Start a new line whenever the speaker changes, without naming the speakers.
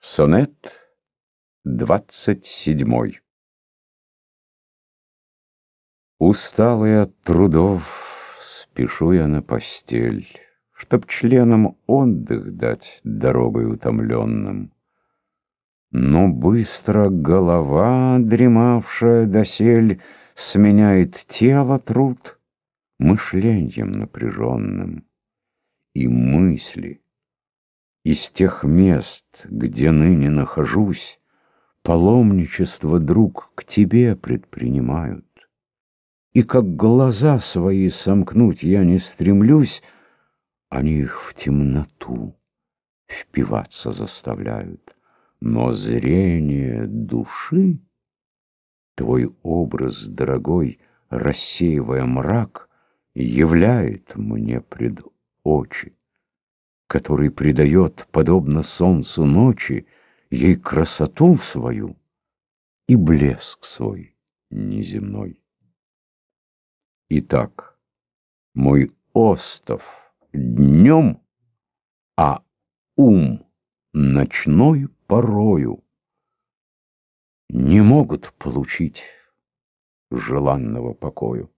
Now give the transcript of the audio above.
Сонет двадцать седьмой Усталый от трудов, спешу я на постель, Чтоб членам отдых дать дорогой утомленным. Но быстро голова, дремавшая досель, Сменяет тело труд мышлением напряженным. И мысли — из тех мест, где ныне нахожусь, Паломничество, друг, к тебе предпринимают. И как глаза свои сомкнуть я не стремлюсь, Они их в темноту впиваться заставляют. Но зрение души, твой образ, дорогой, Рассеивая мрак, являет мне пред очи который придает, подобно солнцу ночи, ей красоту свою и блеск свой неземной. Итак, мой остов днем, а ум ночной порою не могут получить желанного покою.